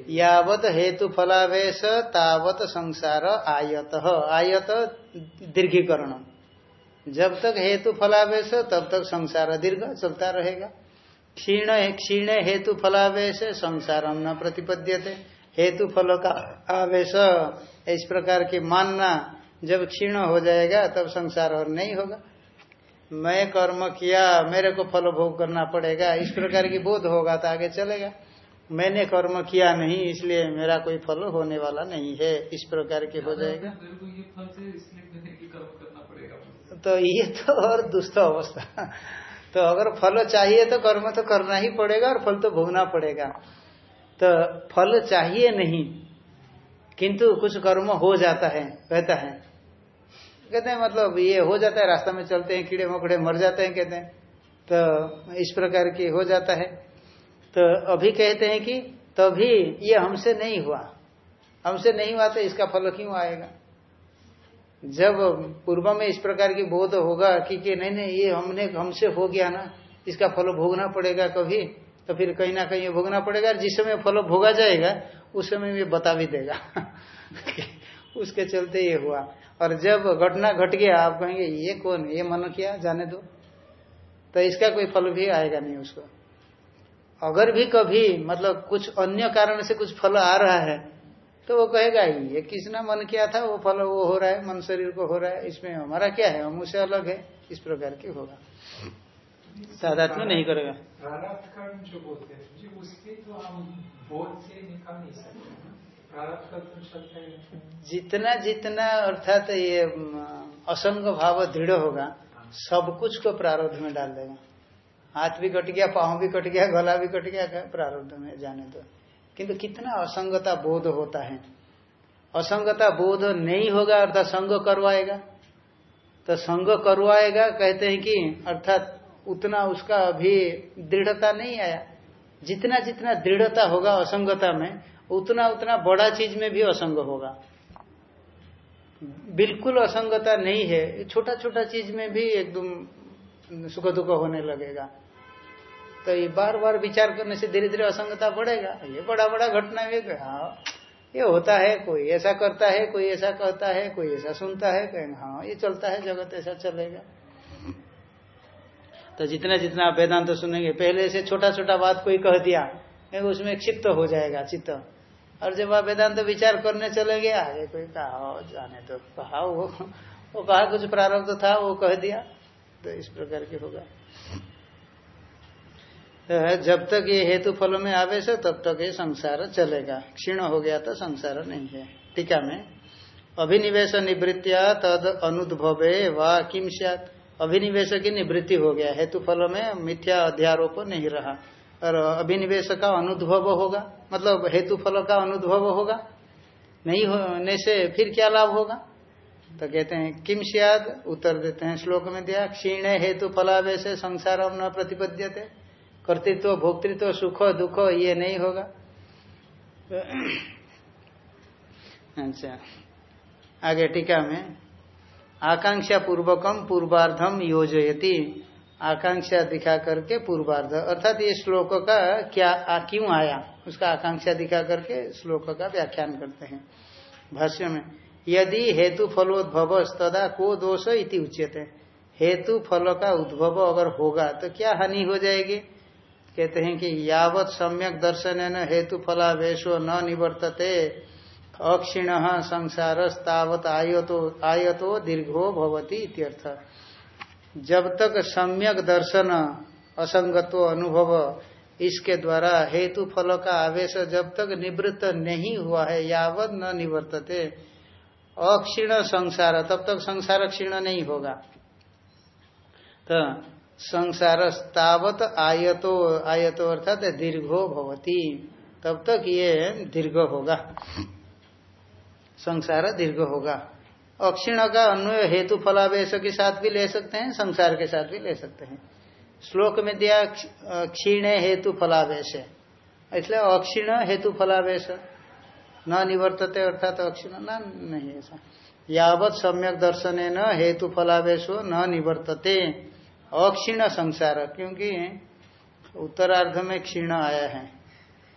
यावत हेतु फलावेश तावत संसार आयत। आयत दीर्घीकरण। जब तक हेतु फलावेश तब तक संसार दीर्घ चलता रहेगा। क्षीण क्षीण हेतु फलावेश संसार न प्रतिपद्यते। हेतु फल का आवेश, इस प्रकार की मानना जब क्षीण हो जाएगा तब संसार और नहीं होगा। मैं कर्म किया मेरे को फल भोग करना पड़ेगा इस प्रकार की बोध होगा तो आगे चलेगा। मैंने कर्म किया नहीं इसलिए मेरा कोई फल होने वाला नहीं है इस प्रकार के हो जाएगा। तो ये तो और दुष्ट अवस्था। तो अगर फल चाहिए तो कर्म तो करना ही पड़ेगा और फल तो भोगना पड़ेगा। तो फल चाहिए नहीं किंतु कुछ कर्म हो जाता है कहता है। कहते हैं मतलब ये हो जाता है रास्ता में चलते हैं कीड़े मकोड़े मर जाते हैं कहते हैं। तो इस प्रकार की हो जाता है। तो अभी कहते हैं कि तभी ये हमसे नहीं हुआ। हमसे नहीं हुआ तो इसका फल क्यों आएगा? जब पूर्व में इस प्रकार की बोध होगा कि, कि नहीं नहीं ये हमने हमसे हो गया ना इसका फल भोगना पड़ेगा कभी तो फिर कहीं ना कहीं भोगना पड़ेगा। जिस समय फल भोगा जाएगा उस समय ये बता भी देगा। उसके चलते ये हुआ। और जब घटना घट गया, आप कहेंगे, ये कौन? ये मन किया? जाने दो। तो इसका कोई फल भी आएगा नहीं उसको। अगर भी कभी मतलब कुछ अन्य कारण से कुछ फल आ रहा है तो वो कहेगा, ये किसने मन किया था, वो फल वो हो रहा है, मन शरीर को हो रहा है, इसमें हमारा क्या है? हम उसे अलग है। इस प्रकार की होगा। साधात्म नहीं करेगा। जो बोलते हैं उसके तो हम बोध से निकाल नहीं सकते। जितना जितना अर्थात ये असंग भाव दृढ़ होगा, सब कुछ को प्रारब्ध में डाल देगा। हाथ भी कट गया, पाँव भी कट गया, गला भी कट गया प्रारब्ध में जाने दो। किंतु कितना असंगता बोध होता है? असंगता बोध नहीं होगा, अर्थात संग करवाएगा। तो संग करवाएगा, कहते हैं कि, अर्थात उतना उसका अभी दृढ़ता नहीं आया। जितना जितना दृढ़ता होगा असंगता में उतना उतना बड़ा चीज़ में भी असंग होगा। बिल्कुल असंगता नहीं है छोटा छोटा चीज़ में भी एकदम सुख दुख होने लगेगा। तो ये बार बार विचार करने से धीरे धीरे असंगता बढ़ेगा। ये बड़ा बड़ा घटना भी हाँ ये होता है, कोई ऐसा करता है, कोई ऐसा कहता है, कोई ऐसा सुनता है, कहेंगे हाँ ये चलता है, जगत ऐसा चलेगा। तो जितना जितना आप वेदांत तो सुनेंगे, पहले से छोटा छोटा बात कोई कह दिया, उसमें चित्त हो जाएगा, चित्त। और जब आप वेदांत तो विचार करने चले गए आगे कोई कहा जाने तो कहा वो वो कहा कुछ प्रारब्ध था, वो कह दिया तो इस प्रकार की होगा। तो जब तक ये हेतु फल में आवेश है, तब तक ये संसार चलेगा। क्षीण हो गया तो संसार नहीं है। टीका में, अभिनिवेश निवृत्तिया तद अनुद्भवे, व किम अभिनिवेश की निवृत्ति हो गया। हेतु फल में मिथ्या अध्यारोप नहीं रहा। और अभिनिवेश का अनुद्भव होगा। मतलब हेतु फल का अनुद्भव होगा। नहीं होने से फिर क्या लाभ होगा? तो कहते हैं, किम सियाद? उत्तर देते हैं श्लोक में दिया, क्षीण हेतु फलावेश संसार न प्रतिपद्यते। कर्तृत्व, भोक्तृत्व, सुख, दुख, ये नहीं होगा। अच्छा। आगे टीका में आकांक्षा पूर्वकम पूर्वार्धम योजयति। आकांक्षा दिखा करके पूर्वार्ध। अर्थात ये श्लोक का क्या आ, क्यों आया? उसका आकांक्षा दिखा करके श्लोक का व्याख्यान करते हैं भाष्य में। यदि हेतु फलोद्भव तदा को दोष इति उच्यते। हेतु फल का उद्भव अगर होगा तो क्या हानि हो जाएगी? कहते हैं कि यावत सम्यक दर्शन न हेतु फलावेशो न निवर्तते। अक्षिण संसार तावत आयतो आयतो दीर्घो भवती इत्यर्थ। जब तक सम्यक दर्शन असंगतो अनुभव, इसके द्वारा हेतु फल का आवेश जब तक निवृत्त नहीं हुआ है, यावत न निवर्तते। अक्षीण संसार, तब तक संसार क्षीण नहीं होगा। तो संसार तावत आयतो आयतो अर्थात दीर्घो भवती। तब तक ये दीर्घ होगा। संसार दीर्घ होगा। अक्षीण का अन्वय हेतु फलावेश के साथ भी ले सकते हैं, संसार के साथ भी ले सकते हैं। श्लोक में दिया क्षीण हेतु फलावेश इसलिए अक्षीण हेतु फलावेश। न निवर्तते अर्थात अक्षीण, न, नहीं, ऐसा। यावत सम्यक दर्शन न हेतु फलावेशो न निवर्तते। अक्षीण संसार, क्योंकि उत्तरार्ध में क्षीण आया है।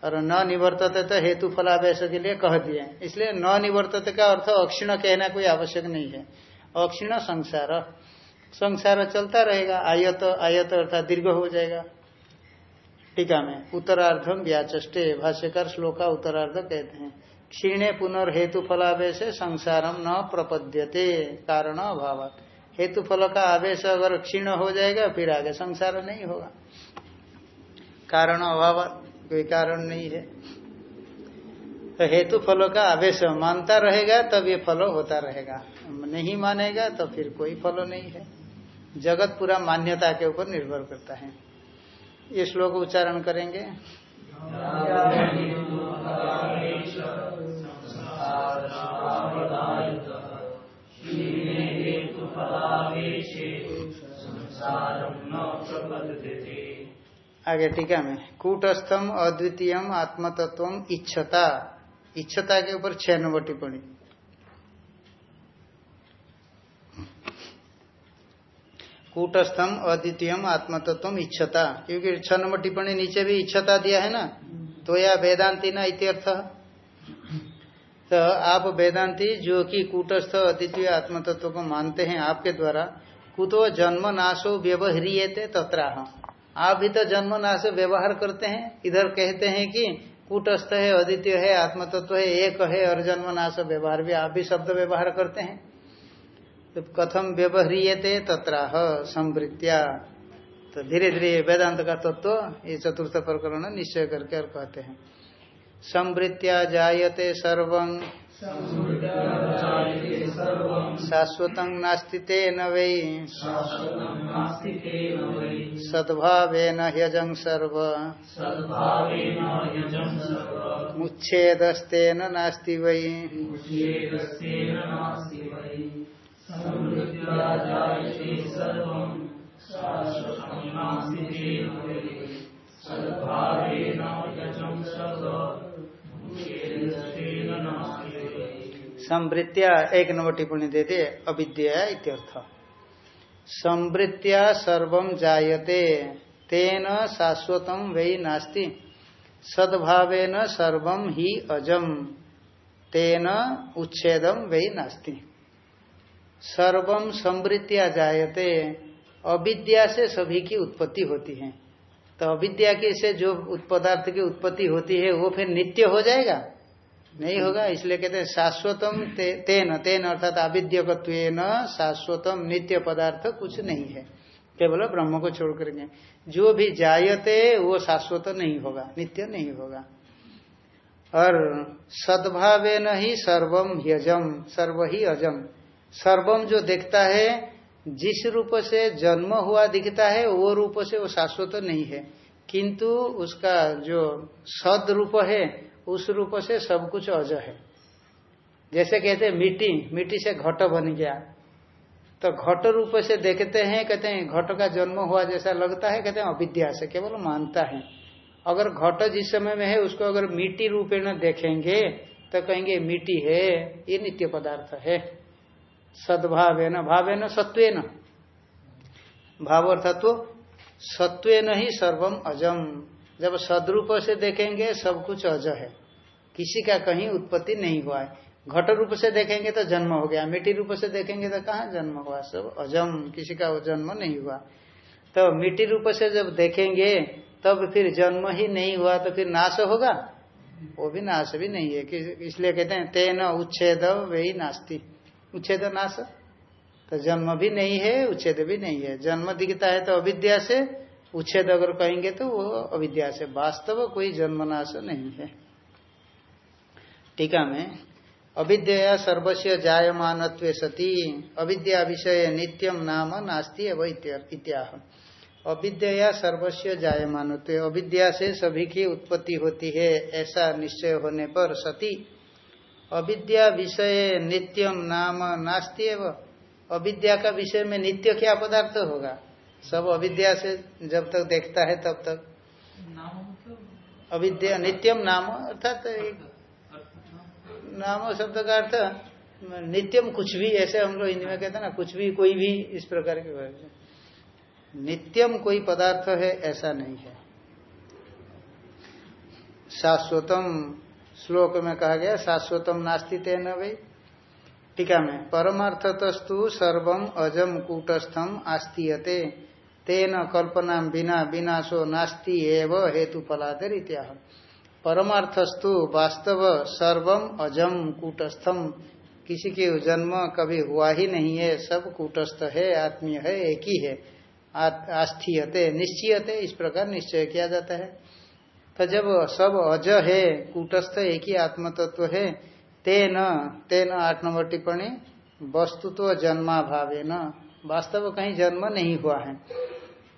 और न निवर्तते तो हेतु फलावेश के लिए कह दिए। इसलिए न निवर्तते का अर्थ अक्षीण कहना कोई आवश्यक नहीं है। अक्षीण संसार। संसार चलता रहेगा, आयत आयत अर्थात दीर्घ हो जाएगा। टीका में उत्तरार्धम व्याचे भाष्यकार श्लोका उत्तरार्ध कहते हैं। क्षीणे पुनर्हेतु फलावेश संसारम न प्रपद्यते, कारण अभाव हेतु फल का आवेश अगर क्षीण हो जाएगा, फिर आगे संसार नहीं होगा। कारण अभाव कोई कारण नहीं है। तो हेतु फलों का आवेश मानता रहेगा, तब ये फल होता रहेगा। नहीं मानेगा तो फिर कोई फल नहीं है। जगत पूरा मान्यता के ऊपर निर्भर करता है। ये श्लोक उच्चारण करेंगे। आगे टीका में कूटस्थम अद्वितीय आत्मतत्व इच्छता। इच्छता के ऊपर छह नंबर टिप्पणी। कूटस्थम अद्वितीय आत्मतत्व इच्छता। क्योंकि छह नंबर टिप्पणी नीचे भी इच्छता दिया है ना? तो या वेदांति ना इत्यर्थ तो आप वेदांति जो कि कूटस्थ अद्वितीय आत्मतत्व को मानते हैं आपके द्वारा, कुतो जन्म नाशो व्यवहारियते तत्राह आप भी तो जन्म नाश व्यवहार करते हैं। इधर कहते हैं कि कूटस्थ है, अद्वितीय है, आत्मतत्व है, एक है और जन्म नाश व्यवहार भी आप भी शब्द व्यवहार करते हैं। तो कथम व्यवहारियते तत्राह संवृत्तिया तो धीरे धीरे वेदांत का तत्व ये चतुर्थ प्रकरण निश्चय करके और कहते हैं। संवृत्तिया जायते सर्व शाश्वत नास्ति न वै। सद्भाव ह्यजं सर्व। मुच्छेदस्तेन नास्ति वै। संवृत्तिया, एक नंबर टिप्पणी देते, अविद्या इत्यर्थ। संवृत्तिया सर्व जायते, तेन शाश्वतम वही नास्ति। सद्भावेन सर्व ही अजम, तेन उच्छेदम वही नास्ति। सर्वम संवृत्तिया जायते, अविद्या से सभी की उत्पत्ति होती है। तो अविद्या की से जो पदार्थ की उत्पत्ति होती है, वो फिर नित्य हो जाएगा? नहीं होगा, इसलिए कहते हैं शाश्वतम तेन तेन अर्थात आविद्यकत्व शाश्वतम नित्य पदार्थ कुछ नहीं है। केवल ब्रह्म को छोड़ करके। जो भी जायते, वो शाश्वत नहीं होगा, नित्य नहीं होगा। और सद्भावे न ही सर्वम ह्यजम सर्व ही अजम। सर्वम जो देखता है, जिस रूप से जन्म हुआ दिखता है, वो रूप से वो शाश्वत नहीं है। किंतु उसका जो सद रूप है उस रूप से सब कुछ अज है। जैसे कहते हैं मिट्टी मिट्टी से घट बन गया। तो घट रूप से देखते हैं, कहते हैं घट का जन्म हुआ जैसा लगता है, कहते हैं अविद्या से, केवल मानता है। अगर घट जिस समय में है, उसको अगर मिट्टी रूपेण देखेंगे तो कहेंगे मिट्टी है, ये नित्य पदार्थ है। सद्भाव है न भाव है न सत्व न भाव अर्थात तो सत्व ही सर्वम अजम। जब सदरूप से देखेंगे, सब कुछ अज है। किसी का कहीं उत्पत्ति नहीं हुआ है। घट रूप से देखेंगे तो जन्म हो गया। मिट्टी रूप से देखेंगे तो कहाँ जन्म हुआ? सब अजम। किसी का जन्म नहीं हुआ। तो मिट्टी रूप से जब देखेंगे, तब फिर जन्म ही नहीं हुआ तो फिर नाश होगा? वो भी नाश भी नहीं है। इसलिए कहते हैं, तेन उच्छेद वही नास्ती। उच्छेद नाश? तो जन्म भी नहीं है, उच्छेद भी नहीं है। जन्म दिखता है तो अविद्या से उच्छेद अगर कहेंगे तो वो अविद्या से वास्तव कोई जन्मनाश नहीं है। टीका में, अविद्या सर्वस्व जायमान सती, अविद्या विषय नित्यम नाम नास्ती एवं इत्याह। अविद्या सर्वस्व जायमान अविद्या से सभी की उत्पत्ति होती है, ऐसा निश्चय होने पर सती, अविद्या विषय नित्यम नाम नास्ती अविद्या का विषय में नित्य क्या पदार्थ होगा? सब अविद्या से जब तक देखता है तब तक। अविद्या नित्यम नाम अर्थात नाम शब्द का अर्थ नित्यम कुछ भी ऐसे हम लोग हिंदी में कहते हैं ना कुछ भी कोई भी इस प्रकार के नित्यम कोई पदार्थ है ऐसा नहीं है। शाश्वतम श्लोक में कहा गया शाश्वतम नास्ति तेन भाई टीका में परमार्थतस्तु सर्वम अजम कूटस्थम आस्तीयते। तेन कल्पना बिना विनाशो नास्ति एव हेतु फलादर इत्या परमार्थस्तु वास्तव सर्वम अजम कूटस्थम। किसी के जन्म कभी हुआ ही नहीं है, सब कूटस्थ है, आत्मीय है, एक ही है। आस्थीयते, निश्चयते, इस प्रकार निश्चय किया जाता है। तो जब सब अज है, कूटस्थ एक ही आत्म तत्व है, तेन तेन आठ नंबर टिप्पणी वस्तु तो जन्मा भावे न वास्तव कहीं जन्म नहीं हुआ है।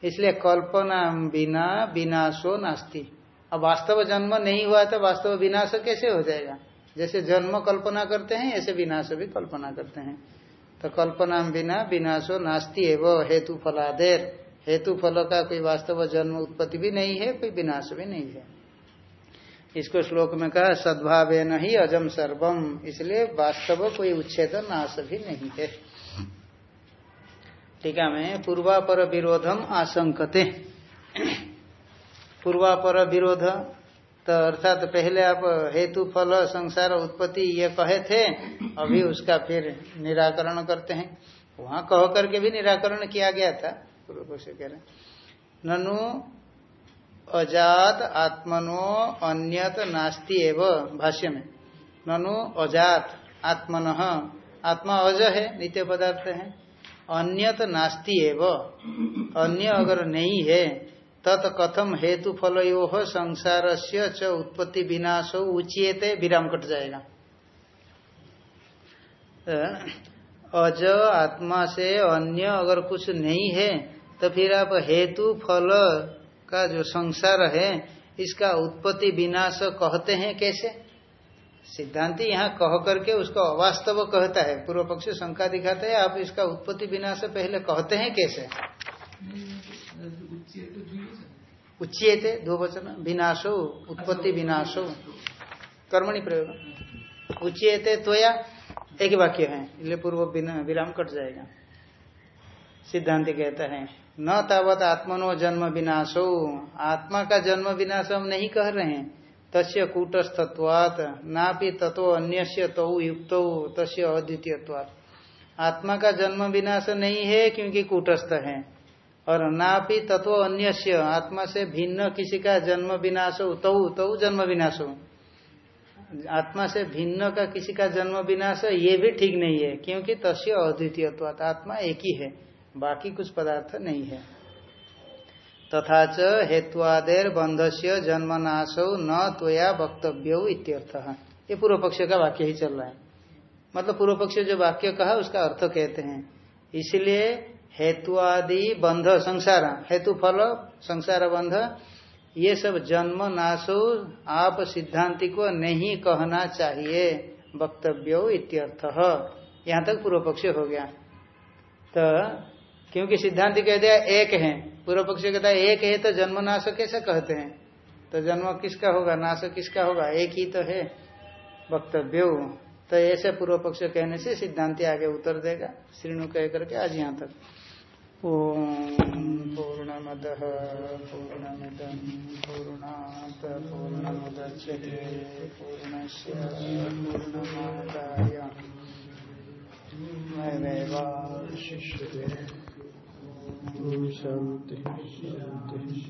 इसलिए कल्पना बिना विनाशो नास्ति। अब वास्तव जन्म नहीं हुआ तो वास्तव विनाश कैसे हो जाएगा? जैसे जन्म कल्पना करते हैं, ऐसे विनाश भी कल्पना करते हैं। तो कल्पना बिना विनाशो नास्ती है वो हेतु फलादेर। हेतु फल का कोई वास्तव जन्म उत्पत्ति भी नहीं है, कोई विनाश भी नहीं है। इसको श्लोक में कहा सद्भाव नहीं अजम सर्वम। इसलिए वास्तव कोई उच्छेद नाश भी नहीं है। टीका में पूर्वापर विरोधम आशंकते। पूर्वापर विरोध तो अर्थात पहले आप हेतु, फल, संसार, उत्पत्ति ये कहे थे, अभी उसका फिर निराकरण करते हैं। वहाँ कह करके भी निराकरण किया गया था पूर्व कह रहे ननु अजात आत्मनो अन्यत नास्ति एव, भाष्य में। ननु अजात आत्मन, आत्मा अज है, नित्य पदार्थ है। अन्यत नास्ति एव। अन्य अगर नहीं है, तत् कथम हेतु फलो संसार से च उत्पत्ति विनाश उचियते विराम कट जाएगा। अज आत्मा से अन्य अगर कुछ नहीं है तो फिर आप हेतु फल का जो संसार है, इसका उत्पत्ति विनाश कहते हैं कैसे? सिद्धांति यहाँ कह करके उसको अवास्तव कहता है। पूर्व पक्ष शंका दिखाते है, आप इसका उत्पत्ति विनाश पहले कहते हैं कैसे? उच्चेते दो वचन विनाशो, उत्पत्ति विनाशो। कर्मणि प्रयोग। उच्चेते तो या एक वाक्य है, इसलिए पूर्व विराम कट जाएगा। सिद्धांति कहता है, न तावत आत्मनो जन्म विनाशो। आत्मा का जन्म विनाश हम नहीं कह रहे हैं। तस्य कूटस्थत्वात नापि ततो अन्य तो युक्त तस्य अद्वितीयत्वात। आत्मा का जन्म विनाश नहीं है क्योंकि कूटस्थ है और नापि तत्व अन्य आत्मा से भिन्न किसी का जन्म विनाश हो तो, तो जन्म विनाश हो। आत्मा से भिन्न का किसी का जन्म विनाश ये भी ठीक नहीं है क्योंकि तस्य अद्वितीय आत्मा एक ही है बाकी कुछ पदार्थ नहीं है। तथा च हेत्वादेर बंध से जन्मनाश न त्वया वक्तव्य इत्यर्थ। ये पूर्व पक्ष का वाक्य ही चल रहा है। मतलब पूर्व पक्ष जो वाक्य कहा, उसका अर्थ कहते हैं। इसलिए हेतुआदि बंध संसार, हेतु फल, संसार बंध, ये सब जन्म नाशो आप सिद्धांति को नहीं कहना चाहिए, वक्तव्य इत्यर्थ। यहाँ तक पूर्व पक्ष हो गया। तो क्योंकि सिद्धांति कह दिया, एक है। पूर्व पक्ष कहता है एक है तो जन्म नाश कैसे कहते हैं तो जन्म किसका होगा नाश किसका होगा एक ही तो है वक्तव्य तो ऐसे पूर्व पक्ष कहने से सिद्धांति आगे उत्तर देगा श्रीणु कह करके आज यहाँ तक पूर्णमद पूर्णमिदम पूर्णात पूर्णमुदच्यते पूर्णस्य पूर्णमादाय नैवेवाशिष्यते शांति शांति